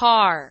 car.